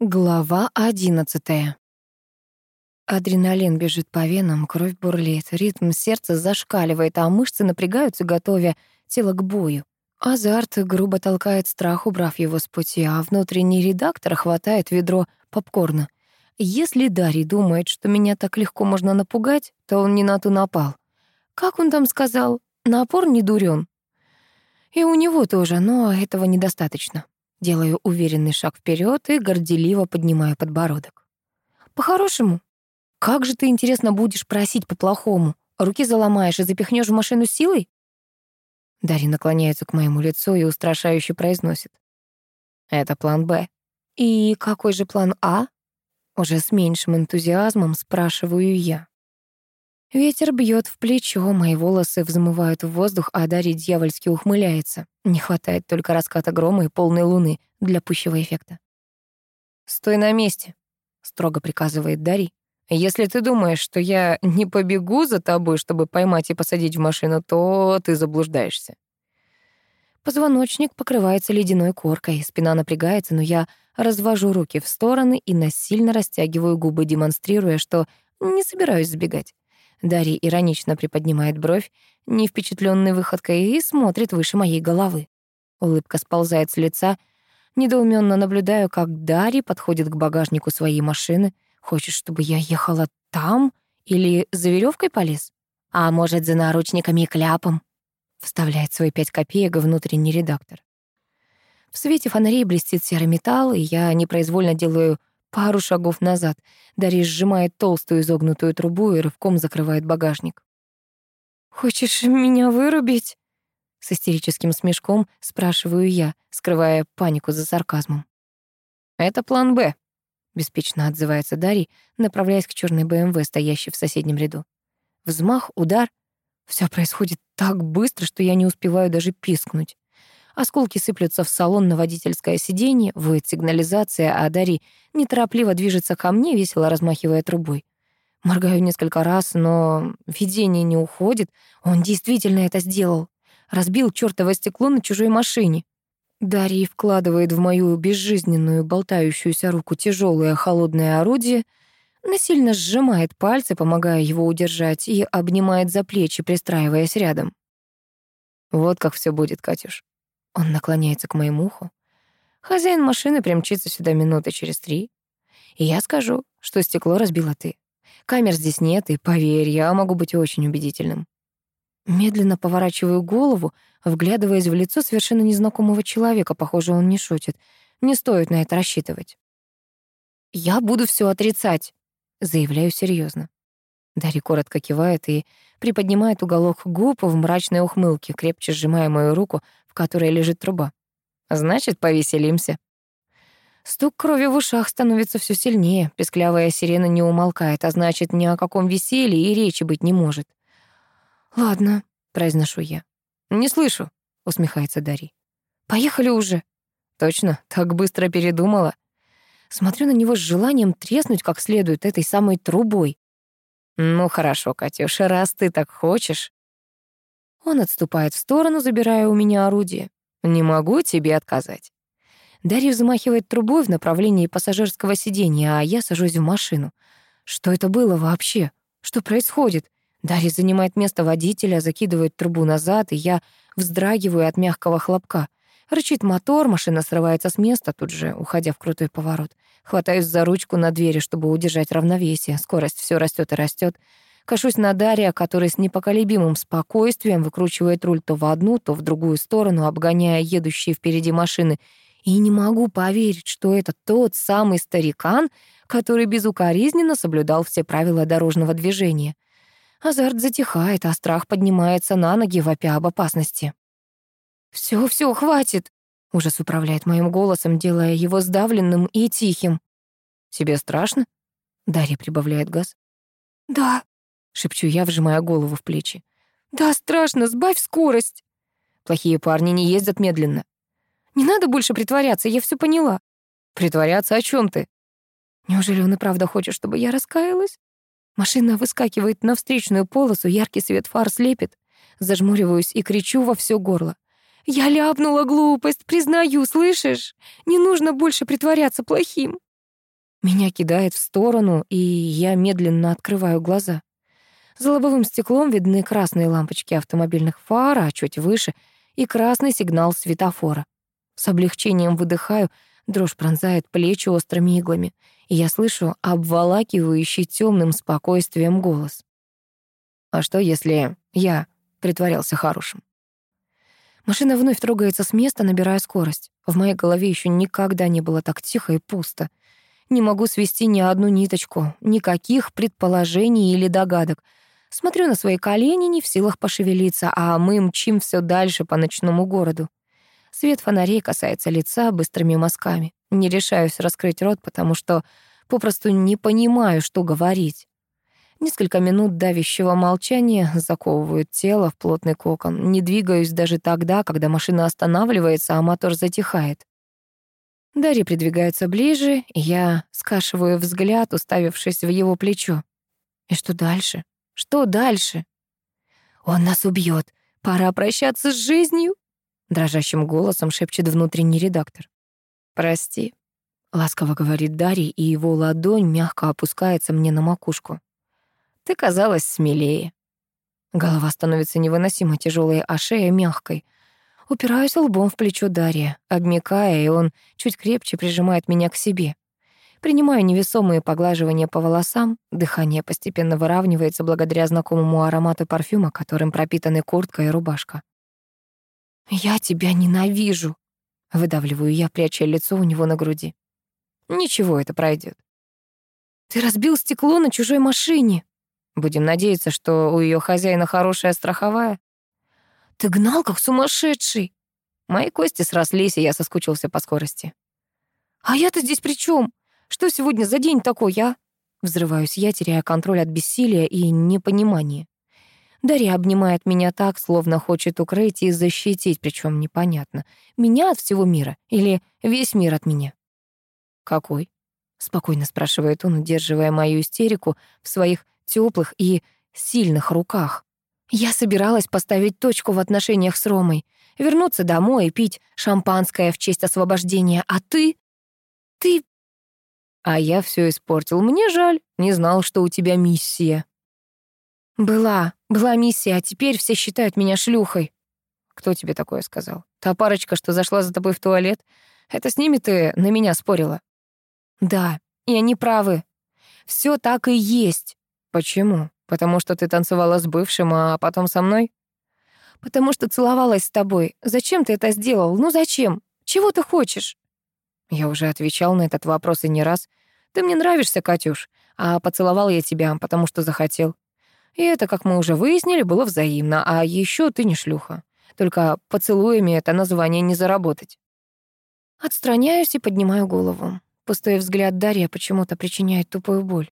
Глава одиннадцатая. Адреналин бежит по венам, кровь бурлит, ритм сердца зашкаливает, а мышцы напрягаются, готовя тело к бою. Азарт грубо толкает страх, убрав его с пути, а внутренний редактор хватает ведро попкорна. Если Дарий думает, что меня так легко можно напугать, то он не на ту напал. Как он там сказал? Напор не дурен. И у него тоже, но этого недостаточно. Делаю уверенный шаг вперед и горделиво поднимаю подбородок. По-хорошему? Как же ты, интересно, будешь просить по-плохому? Руки заломаешь и запихнешь в машину силой? Дарья наклоняется к моему лицу и устрашающе произносит. Это план «Б». И какой же план «А»? Уже с меньшим энтузиазмом спрашиваю я. Ветер бьет в плечо, мои волосы взмывают в воздух, а Дарья дьявольски ухмыляется. Не хватает только раската грома и полной луны для пущего эффекта. «Стой на месте», — строго приказывает Дарий. «Если ты думаешь, что я не побегу за тобой, чтобы поймать и посадить в машину, то ты заблуждаешься». Позвоночник покрывается ледяной коркой, спина напрягается, но я развожу руки в стороны и насильно растягиваю губы, демонстрируя, что не собираюсь сбегать. Дарья иронично приподнимает бровь, не впечатленной выходкой, и смотрит выше моей головы. Улыбка сползает с лица. Недоуменно наблюдаю, как Дарья подходит к багажнику своей машины. Хочет, чтобы я ехала там или за веревкой полез? А может, за наручниками и кляпом? Вставляет свои пять копеек внутренний редактор. В свете фонарей блестит серый металл, и я непроизвольно делаю Пару шагов назад Дарья сжимает толстую изогнутую трубу и рывком закрывает багажник. «Хочешь меня вырубить?» С истерическим смешком спрашиваю я, скрывая панику за сарказмом. «Это план «Б», — беспечно отзывается Дарья, направляясь к черной БМВ, стоящей в соседнем ряду. Взмах, удар. Все происходит так быстро, что я не успеваю даже пискнуть. Осколки сыплются в салон на водительское сиденье, воет сигнализация, а Дарий неторопливо движется ко мне, весело размахивая трубой. Моргаю несколько раз, но видение не уходит. Он действительно это сделал. Разбил чёртово стекло на чужой машине. Дарий вкладывает в мою безжизненную болтающуюся руку тяжелое холодное орудие, насильно сжимает пальцы, помогая его удержать, и обнимает за плечи, пристраиваясь рядом. Вот как все будет, Катюш. Он наклоняется к моему уху. Хозяин машины примчится сюда минуты через три. И я скажу, что стекло разбила ты. Камер здесь нет, и, поверь, я могу быть очень убедительным. Медленно поворачиваю голову, вглядываясь в лицо совершенно незнакомого человека. Похоже, он не шутит. Не стоит на это рассчитывать. «Я буду все отрицать», — заявляю серьезно. Дарья коротко кивает и приподнимает уголок губ в мрачной ухмылке, крепче сжимая мою руку, в которой лежит труба. «Значит, повеселимся». Стук крови в ушах становится все сильнее, песклявая сирена не умолкает, а значит, ни о каком веселье и речи быть не может. «Ладно», — произношу я. «Не слышу», — усмехается Дарья. «Поехали уже». «Точно, так быстро передумала». Смотрю на него с желанием треснуть как следует этой самой трубой. «Ну хорошо, Катюша, раз ты так хочешь». Он отступает в сторону, забирая у меня орудие. «Не могу тебе отказать». Дарья взмахивает трубой в направлении пассажирского сиденья, а я сажусь в машину. Что это было вообще? Что происходит? Дарья занимает место водителя, закидывает трубу назад, и я вздрагиваю от мягкого хлопка. Рычит мотор, машина срывается с места, тут же уходя в крутой поворот. Хватаюсь за ручку на двери, чтобы удержать равновесие. Скорость все растет и растет. Кашусь на Дарья, который с непоколебимым спокойствием выкручивает руль то в одну, то в другую сторону, обгоняя едущие впереди машины. И не могу поверить, что это тот самый старикан, который безукоризненно соблюдал все правила дорожного движения. Азарт затихает, а страх поднимается на ноги, вопя об опасности. Все, все, хватит!» Ужас управляет моим голосом, делая его сдавленным и тихим. «Тебе страшно?» Дарья прибавляет газ. «Да», — шепчу я, вжимая голову в плечи. «Да, страшно, сбавь скорость!» Плохие парни не ездят медленно. «Не надо больше притворяться, я все поняла». «Притворяться о чем ты?» Неужели он и правда хочет, чтобы я раскаялась? Машина выскакивает на встречную полосу, яркий свет фар слепит. Зажмуриваюсь и кричу во все горло. «Я ляпнула глупость, признаю, слышишь? Не нужно больше притворяться плохим». Меня кидает в сторону, и я медленно открываю глаза. За лобовым стеклом видны красные лампочки автомобильных фар, а чуть выше — и красный сигнал светофора. С облегчением выдыхаю, дрожь пронзает плечи острыми иглами, и я слышу обволакивающий темным спокойствием голос. «А что, если я притворялся хорошим?» Машина вновь трогается с места, набирая скорость. В моей голове еще никогда не было так тихо и пусто. Не могу свести ни одну ниточку, никаких предположений или догадок — Смотрю на свои колени, не в силах пошевелиться, а мы мчим все дальше по ночному городу. Свет фонарей касается лица быстрыми мазками. Не решаюсь раскрыть рот, потому что попросту не понимаю, что говорить. Несколько минут давящего молчания заковывают тело в плотный кокон. Не двигаюсь даже тогда, когда машина останавливается, а мотор затихает. Дарья придвигается ближе, и я скашиваю взгляд, уставившись в его плечо. И что дальше? Что дальше? Он нас убьет. Пора прощаться с жизнью, дрожащим голосом шепчет внутренний редактор. Прости, ласково говорит Дарья, и его ладонь мягко опускается мне на макушку. Ты казалась смелее. Голова становится невыносимо тяжелой, а шея мягкой. Упираюсь лбом в плечо Дарья, обмякая, и он чуть крепче прижимает меня к себе. Принимаю невесомые поглаживания по волосам, дыхание постепенно выравнивается благодаря знакомому аромату парфюма, которым пропитаны куртка и рубашка. «Я тебя ненавижу», — выдавливаю я, пряча лицо у него на груди. «Ничего, это пройдет. «Ты разбил стекло на чужой машине». Будем надеяться, что у ее хозяина хорошая страховая. «Ты гнал, как сумасшедший». Мои кости срослись, и я соскучился по скорости. «А я-то здесь при чем? Что сегодня за день такой, а?» Взрываюсь я, теряя контроль от бессилия и непонимания. Дарья обнимает меня так, словно хочет укрыть и защитить, причем непонятно, меня от всего мира или весь мир от меня. «Какой?» — спокойно спрашивает он, удерживая мою истерику в своих теплых и сильных руках. Я собиралась поставить точку в отношениях с Ромой, вернуться домой и пить шампанское в честь освобождения, а ты... Ты а я все испортил. Мне жаль, не знал, что у тебя миссия. Была, была миссия, а теперь все считают меня шлюхой. Кто тебе такое сказал? Та парочка, что зашла за тобой в туалет? Это с ними ты на меня спорила? Да, и они правы. Все так и есть. Почему? Потому что ты танцевала с бывшим, а потом со мной? Потому что целовалась с тобой. Зачем ты это сделал? Ну зачем? Чего ты хочешь? Я уже отвечал на этот вопрос и не раз. Ты мне нравишься, Катюш, а поцеловал я тебя, потому что захотел. И это, как мы уже выяснили, было взаимно, а еще ты не шлюха. Только поцелуями это название не заработать. Отстраняюсь и поднимаю голову. Пустой взгляд Дарья почему-то причиняет тупую боль.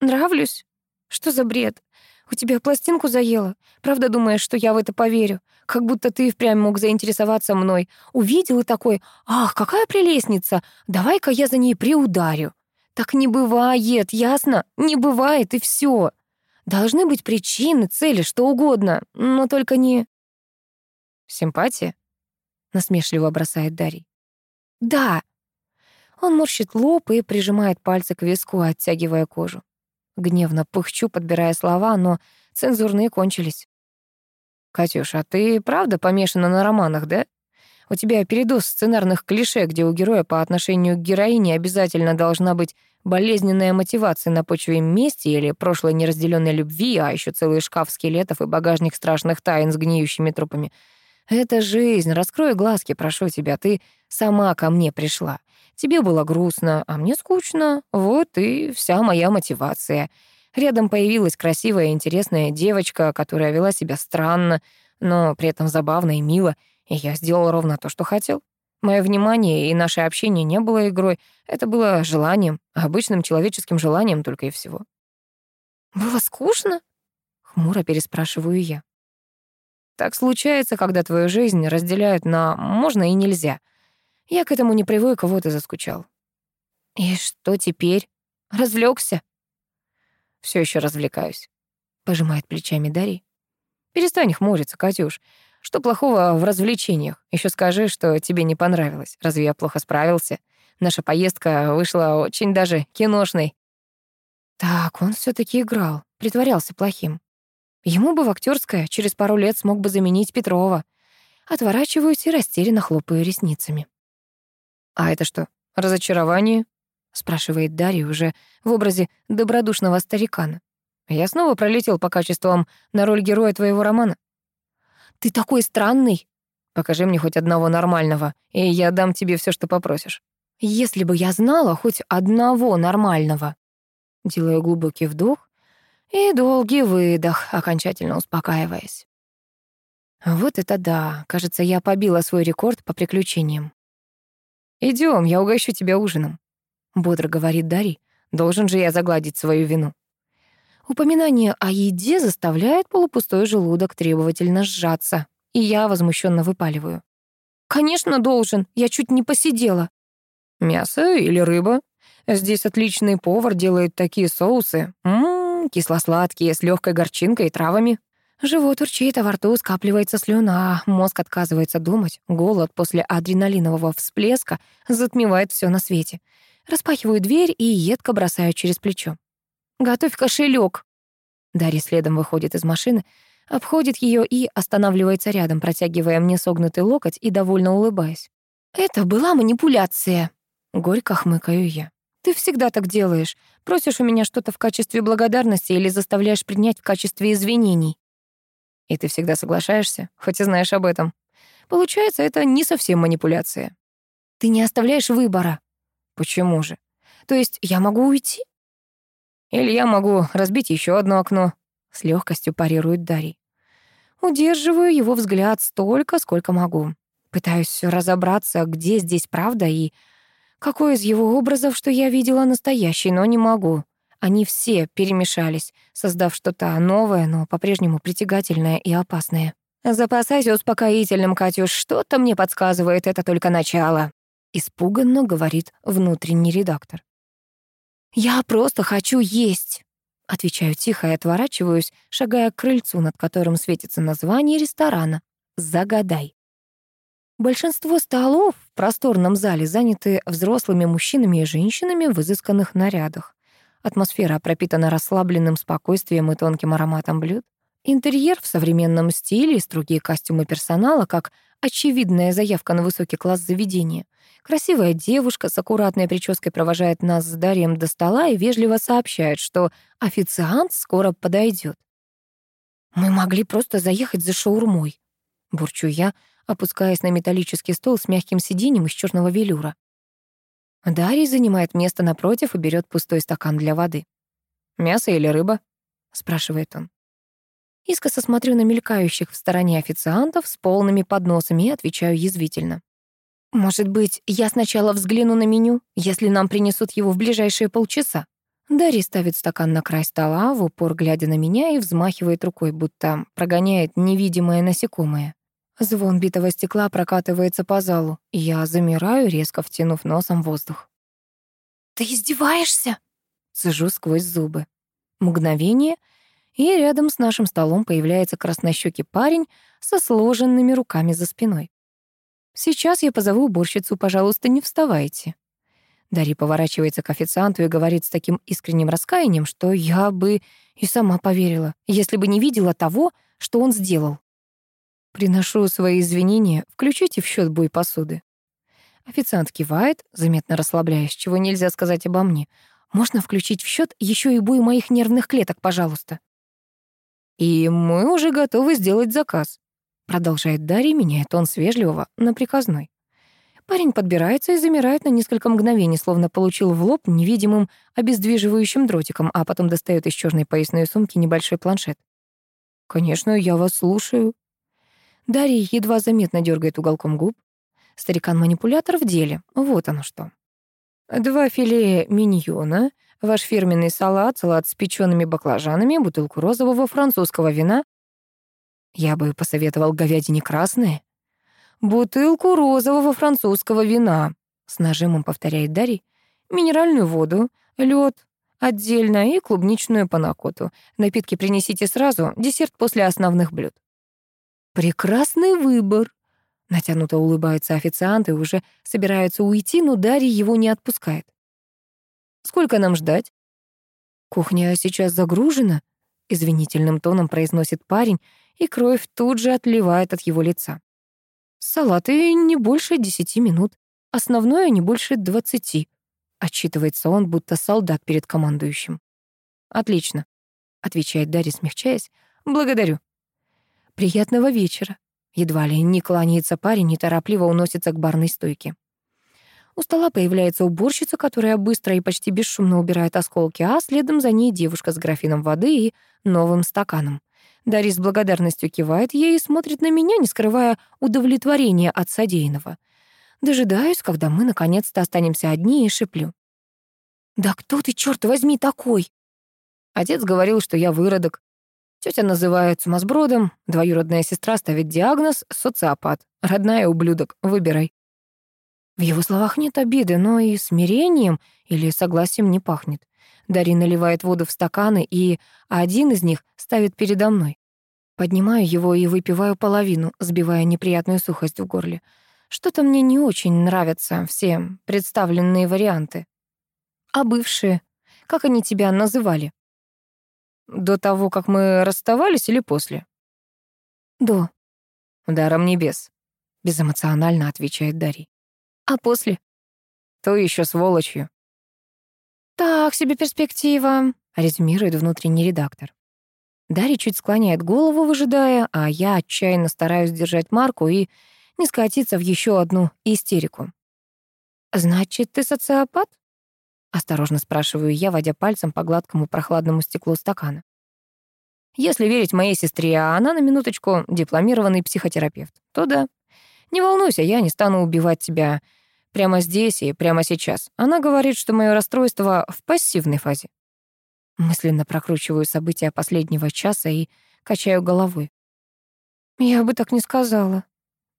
«Нравлюсь? Что за бред? У тебя пластинку заело? Правда думаешь, что я в это поверю? Как будто ты впрямь мог заинтересоваться мной. Увидел и такой, ах, какая прелестница, давай-ка я за ней приударю. Так не бывает, ясно? Не бывает, и все. Должны быть причины, цели, что угодно, но только не... Симпатия? Насмешливо бросает Дарий. Да. Он морщит лоб и прижимает пальцы к виску, оттягивая кожу. Гневно пыхчу, подбирая слова, но цензурные кончились. «Катюш, а ты правда помешана на романах, да? У тебя передоз сценарных клише, где у героя по отношению к героине обязательно должна быть болезненная мотивация на почве мести или прошлой неразделенной любви, а еще целый шкаф скелетов и багажник страшных тайн с гниющими трупами. Это жизнь, раскрой глазки, прошу тебя, ты сама ко мне пришла. Тебе было грустно, а мне скучно. Вот и вся моя мотивация. Рядом появилась красивая и интересная девочка, которая вела себя странно, но при этом забавно и мило, и я сделал ровно то, что хотел. Мое внимание и наше общение не было игрой, это было желанием, обычным человеческим желанием только и всего. «Было скучно?» — хмуро переспрашиваю я. «Так случается, когда твою жизнь разделяют на «можно» и «нельзя», я к этому не привык, вот и заскучал. И что теперь? Развлекся? Все еще развлекаюсь. Пожимает плечами Дарий. Перестань хмуриться, Катюш. Что плохого в развлечениях? Еще скажи, что тебе не понравилось. Разве я плохо справился? Наша поездка вышла очень даже киношной. Так, он все таки играл, притворялся плохим. Ему бы в актерское, через пару лет смог бы заменить Петрова. Отворачиваюсь и растерянно хлопаю ресницами. «А это что, разочарование?» — спрашивает Дарья уже в образе добродушного старикана. «Я снова пролетел по качествам на роль героя твоего романа». «Ты такой странный!» «Покажи мне хоть одного нормального, и я дам тебе все, что попросишь». «Если бы я знала хоть одного нормального». Делаю глубокий вдох и долгий выдох, окончательно успокаиваясь. Вот это да, кажется, я побила свой рекорд по приключениям. Идем, я угощу тебя ужином», — бодро говорит Дарий. «Должен же я загладить свою вину». Упоминание о еде заставляет полупустой желудок требовательно сжаться, и я возмущенно выпаливаю. «Конечно, должен, я чуть не посидела». «Мясо или рыба? Здесь отличный повар делает такие соусы. Ммм, кисло-сладкие, с легкой горчинкой и травами. Живот урчит, а во рту скапливается слюна, мозг отказывается думать, голод после адреналинового всплеска затмевает все на свете. Распахиваю дверь и едко бросаю через плечо. «Готовь кошелек. Дарья следом выходит из машины, обходит ее и останавливается рядом, протягивая мне согнутый локоть и довольно улыбаясь. «Это была манипуляция», — горько хмыкаю я. «Ты всегда так делаешь. Просишь у меня что-то в качестве благодарности или заставляешь принять в качестве извинений. И ты всегда соглашаешься, хоть и знаешь об этом. Получается, это не совсем манипуляция. Ты не оставляешь выбора. Почему же? То есть я могу уйти? Или я могу разбить еще одно окно? С легкостью парирует Дарий. Удерживаю его взгляд столько, сколько могу. Пытаюсь разобраться, где здесь правда и какой из его образов, что я видела, настоящий, но не могу. Они все перемешались, создав что-то новое, но по-прежнему притягательное и опасное. «Запасайся успокоительным, Катюш, что-то мне подсказывает, это только начало», — испуганно говорит внутренний редактор. «Я просто хочу есть», — отвечаю тихо и отворачиваюсь, шагая к крыльцу, над которым светится название ресторана «Загадай». Большинство столов в просторном зале заняты взрослыми мужчинами и женщинами в изысканных нарядах. Атмосфера пропитана расслабленным спокойствием и тонким ароматом блюд. Интерьер в современном стиле и строгие костюмы персонала как очевидная заявка на высокий класс заведения. Красивая девушка с аккуратной прической провожает нас с Дарьем до стола и вежливо сообщает, что официант скоро подойдет. «Мы могли просто заехать за шаурмой», — бурчу я, опускаясь на металлический стол с мягким сиденьем из черного велюра. Дарий занимает место напротив и берет пустой стакан для воды. «Мясо или рыба?» — спрашивает он. Искоса смотрю на мелькающих в стороне официантов с полными подносами и отвечаю язвительно. «Может быть, я сначала взгляну на меню, если нам принесут его в ближайшие полчаса?» Дарья ставит стакан на край стола, в упор глядя на меня и взмахивает рукой, будто прогоняет невидимое насекомое. Звон битого стекла прокатывается по залу, я замираю, резко втянув носом воздух. «Ты издеваешься?» Сижу сквозь зубы. Мгновение, и рядом с нашим столом появляется краснощёкий парень со сложенными руками за спиной. «Сейчас я позову уборщицу, пожалуйста, не вставайте». Дарья поворачивается к официанту и говорит с таким искренним раскаянием, что я бы и сама поверила, если бы не видела того, что он сделал. Приношу свои извинения, включите в счет бой посуды. Официант кивает, заметно расслабляясь, чего нельзя сказать обо мне. Можно включить в счет еще и бой моих нервных клеток, пожалуйста. И мы уже готовы сделать заказ. Продолжает Дарья, меняя тон с вежливого на приказной. Парень подбирается и замирает на несколько мгновений, словно получил в лоб невидимым обездвиживающим дротиком, а потом достает из черной поясной сумки небольшой планшет. «Конечно, я вас слушаю», Дарья едва заметно дергает уголком губ. Старикан-манипулятор в деле. Вот оно что. Два филе миньона, ваш фирменный салат, салат с печеными баклажанами, бутылку розового французского вина. Я бы посоветовал говядине красное. Бутылку розового французского вина, с нажимом повторяет Дарья. Минеральную воду, лед, отдельно и клубничную панакоту. Напитки принесите сразу, десерт после основных блюд. Прекрасный выбор. Натянуто улыбается официант и уже собирается уйти, но Дарья его не отпускает. «Сколько нам ждать?» «Кухня сейчас загружена», — извинительным тоном произносит парень, и кровь тут же отливает от его лица. «Салаты не больше десяти минут, основное не больше двадцати», — отчитывается он, будто солдат перед командующим. «Отлично», — отвечает Дарья, смягчаясь. «Благодарю». «Приятного вечера», Едва ли не кланяется парень, неторопливо уносится к барной стойке. У стола появляется уборщица, которая быстро и почти бесшумно убирает осколки, а следом за ней девушка с графином воды и новым стаканом. Дарья с благодарностью кивает ей и смотрит на меня, не скрывая удовлетворения от содеянного. Дожидаюсь, когда мы наконец-то останемся одни, и шеплю. «Да кто ты, черт возьми, такой?» Отец говорил, что я выродок. Тетя называет сумасбродом, двоюродная сестра ставит диагноз «социопат». Родная ублюдок, выбирай. В его словах нет обиды, но и смирением или согласием не пахнет. Дарья наливает воду в стаканы, и один из них ставит передо мной. Поднимаю его и выпиваю половину, сбивая неприятную сухость в горле. Что-то мне не очень нравятся все представленные варианты. А бывшие? Как они тебя называли? До того, как мы расставались или после? До. Даром небес. Безэмоционально отвечает Дарья. А после? То еще сволочью. Так себе перспектива, резюмирует внутренний редактор. Дарья чуть склоняет голову, выжидая, а я отчаянно стараюсь держать марку и не скатиться в еще одну истерику. «Значит, ты социопат?» Осторожно спрашиваю я, водя пальцем по гладкому прохладному стеклу стакана. Если верить моей сестре, а она на минуточку дипломированный психотерапевт, то да. Не волнуйся, я не стану убивать тебя прямо здесь и прямо сейчас. Она говорит, что мое расстройство в пассивной фазе. Мысленно прокручиваю события последнего часа и качаю головой. Я бы так не сказала.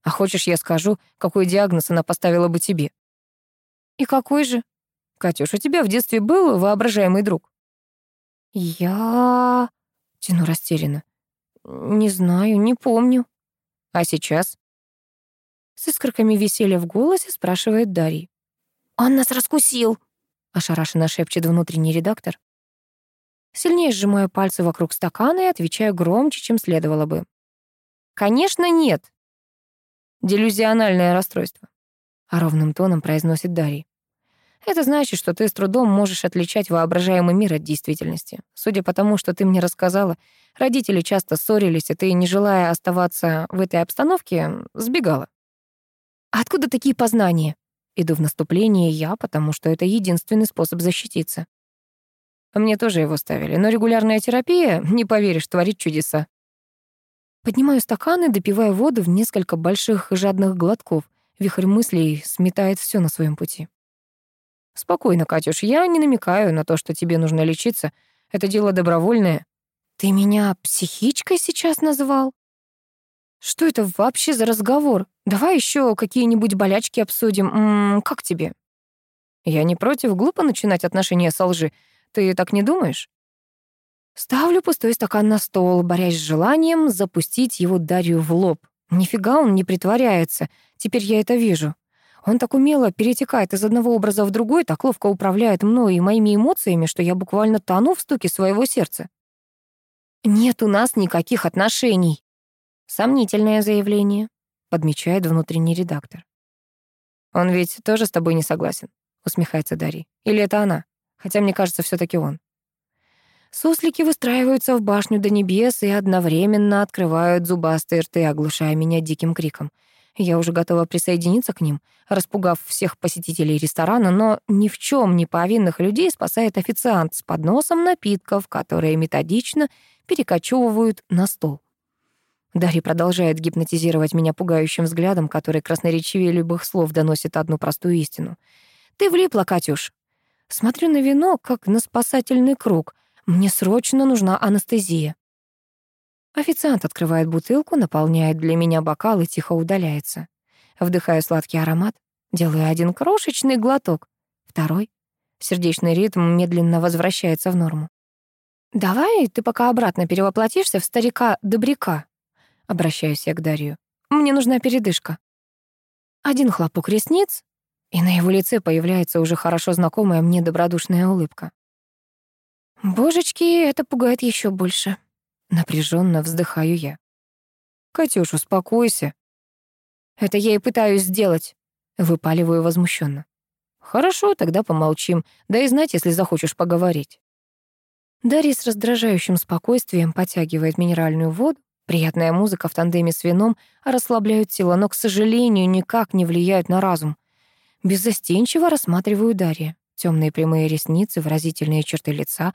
А хочешь, я скажу, какой диагноз она поставила бы тебе? И какой же? Катюш, у тебя в детстве был воображаемый друг? Я... Тяну растерянно. Не знаю, не помню. А сейчас? С искорками веселья в голосе спрашивает Дарья. «Он нас раскусил!» — ошарашенно шепчет внутренний редактор. Сильнее сжимаю пальцы вокруг стакана и отвечаю громче, чем следовало бы. «Конечно, нет!» «Делюзиональное расстройство», — а ровным тоном произносит Дарья. Это значит, что ты с трудом можешь отличать воображаемый мир от действительности. Судя по тому, что ты мне рассказала, родители часто ссорились, и ты, не желая оставаться в этой обстановке, сбегала. откуда такие познания? Иду в наступление я, потому что это единственный способ защититься. Мне тоже его ставили, но регулярная терапия, не поверишь, творит чудеса. Поднимаю стакан и допиваю воду в несколько больших жадных глотков. Вихрь мыслей сметает все на своем пути. Спокойно, Катюш, я не намекаю на то, что тебе нужно лечиться. Это дело добровольное. Ты меня психичкой сейчас назвал? Что это вообще за разговор? Давай еще какие-нибудь болячки обсудим. М -м, как тебе? Я не против, глупо начинать отношения со лжи. Ты так не думаешь? Ставлю пустой стакан на стол, борясь с желанием запустить его Дарью в лоб. Нифига он не притворяется. Теперь я это вижу. Он так умело перетекает из одного образа в другой, так ловко управляет мной и моими эмоциями, что я буквально тону в стуке своего сердца. «Нет у нас никаких отношений». Сомнительное заявление, подмечает внутренний редактор. «Он ведь тоже с тобой не согласен», усмехается Дарья. «Или это она? Хотя мне кажется, все таки он». Суслики выстраиваются в башню до небес и одновременно открывают зубастые рты, оглушая меня диким криком — я уже готова присоединиться к ним, распугав всех посетителей ресторана, но ни в чем не повинных людей спасает официант с подносом напитков, которые методично перекочевывают на стол. Дарья продолжает гипнотизировать меня пугающим взглядом, который красноречивее любых слов доносит одну простую истину. «Ты влипла, Катюш!» Смотрю на вино, как на спасательный круг. Мне срочно нужна анестезия. Официант открывает бутылку, наполняет для меня бокал и тихо удаляется. Вдыхаю сладкий аромат, делаю один крошечный глоток, второй. Сердечный ритм медленно возвращается в норму. «Давай ты пока обратно перевоплотишься в старика-добряка», — обращаюсь я к Дарью. «Мне нужна передышка». Один хлопок ресниц, и на его лице появляется уже хорошо знакомая мне добродушная улыбка. Божечки, это пугает еще больше. Напряженно вздыхаю я. Катюш, успокойся. Это я и пытаюсь сделать. Выпаливаю возмущенно. Хорошо, тогда помолчим. Да и знать, если захочешь поговорить. Дарья с раздражающим спокойствием потягивает минеральную воду. Приятная музыка в тандеме с вином расслабляют тело, но, к сожалению, никак не влияют на разум. Беззастенчиво рассматриваю Дарья. Темные прямые ресницы, выразительные черты лица,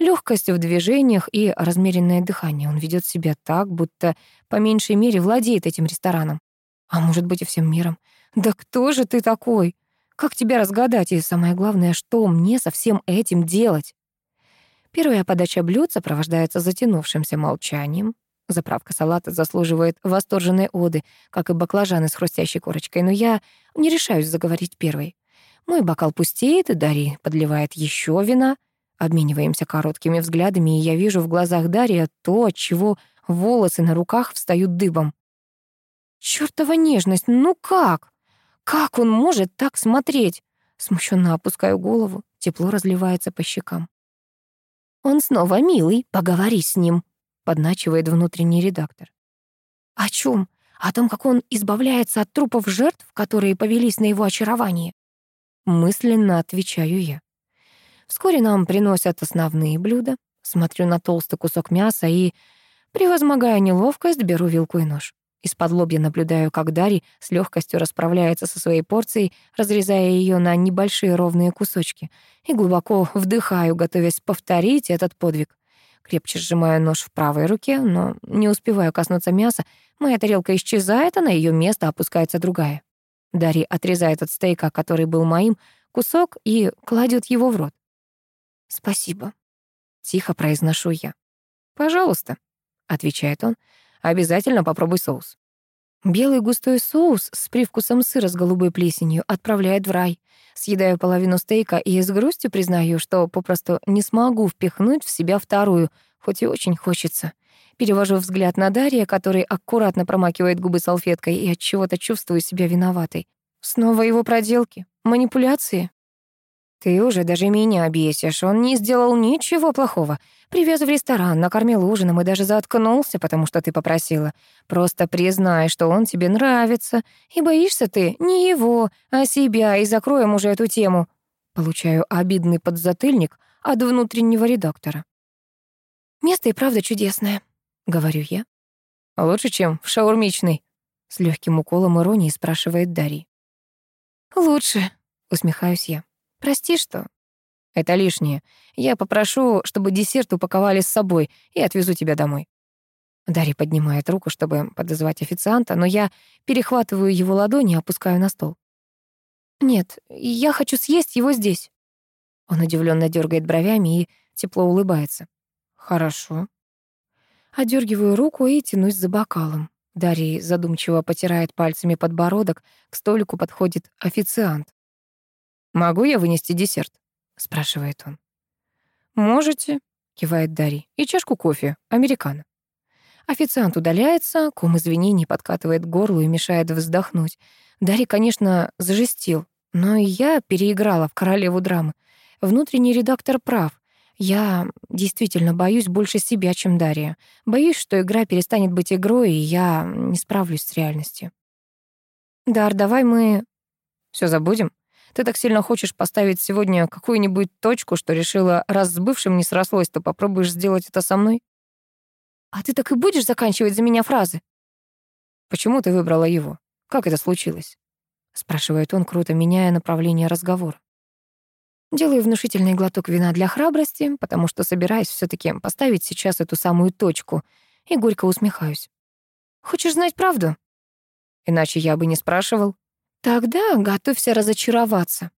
легкость в движениях и размеренное дыхание. Он ведет себя так, будто по меньшей мере владеет этим рестораном. А может быть и всем миром. Да кто же ты такой? Как тебя разгадать? И самое главное, что мне со всем этим делать? Первая подача блюд сопровождается затянувшимся молчанием. Заправка салата заслуживает восторженной оды, как и баклажаны с хрустящей корочкой, но я не решаюсь заговорить первой. Мой бокал пустеет, и Дарья подливает еще вина. Обмениваемся короткими взглядами, и я вижу в глазах Дарьи то, от чего волосы на руках встают дыбом. Чёртова нежность, ну как? Как он может так смотреть? Смущенно опускаю голову, тепло разливается по щекам. Он снова милый, поговори с ним, подначивает внутренний редактор. О чем? О том, как он избавляется от трупов жертв, которые повелись на его очарование. Мысленно отвечаю я. Вскоре нам приносят основные блюда. Смотрю на толстый кусок мяса и, превозмогая неловкость, беру вилку и нож. Из-под лобья наблюдаю, как Дарий с легкостью расправляется со своей порцией, разрезая ее на небольшие ровные кусочки, и глубоко вдыхаю, готовясь повторить этот подвиг. Крепче сжимаю нож в правой руке, но не успеваю коснуться мяса. Моя тарелка исчезает, а на ее место опускается другая. Дарий отрезает от стейка, который был моим, кусок и кладет его в рот. «Спасибо», — тихо произношу я. «Пожалуйста», — отвечает он, — «обязательно попробуй соус». Белый густой соус с привкусом сыра с голубой плесенью отправляет в рай. Съедаю половину стейка и с грустью признаю, что попросту не смогу впихнуть в себя вторую, хоть и очень хочется. Перевожу взгляд на Дарья, который аккуратно промакивает губы салфеткой и от чего-то чувствую себя виноватой. Снова его проделки, манипуляции. Ты уже даже меня бесишь. Он не сделал ничего плохого. Привез в ресторан, накормил ужином и даже заткнулся, потому что ты попросила. Просто признай, что он тебе нравится. И боишься ты не его, а себя, и закроем уже эту тему. Получаю обидный подзатыльник от внутреннего редактора. «Место и правда чудесное», — говорю я. «Лучше, чем в шаурмичной», — с легким уколом иронии спрашивает Дарья. «Лучше», — усмехаюсь я. Прости, что... Это лишнее. Я попрошу, чтобы десерт упаковали с собой и отвезу тебя домой. Дарья поднимает руку, чтобы подозвать официанта, но я перехватываю его ладони и опускаю на стол. «Нет, я хочу съесть его здесь». Он удивленно дергает бровями и тепло улыбается. «Хорошо». Одергиваю руку и тянусь за бокалом. Дарья задумчиво потирает пальцами подбородок, к столику подходит официант. «Могу я вынести десерт?» — спрашивает он. «Можете», — кивает Дарья, — «и чашку кофе, американо». Официант удаляется, ком извинений подкатывает к горлу и мешает вздохнуть. Дарья, конечно, зажестил, но и я переиграла в королеву драмы. Внутренний редактор прав. Я действительно боюсь больше себя, чем Дарья. Боюсь, что игра перестанет быть игрой, и я не справлюсь с реальностью. «Дар, давай мы...» все забудем?» Ты так сильно хочешь поставить сегодня какую-нибудь точку, что решила, раз с бывшим не срослось, то попробуешь сделать это со мной? А ты так и будешь заканчивать за меня фразы? Почему ты выбрала его? Как это случилось? Спрашивает он, круто меняя направление разговора. Делаю внушительный глоток вина для храбрости, потому что собираюсь все таки поставить сейчас эту самую точку, и горько усмехаюсь. Хочешь знать правду? Иначе я бы не спрашивал. Тогда готовься разочароваться.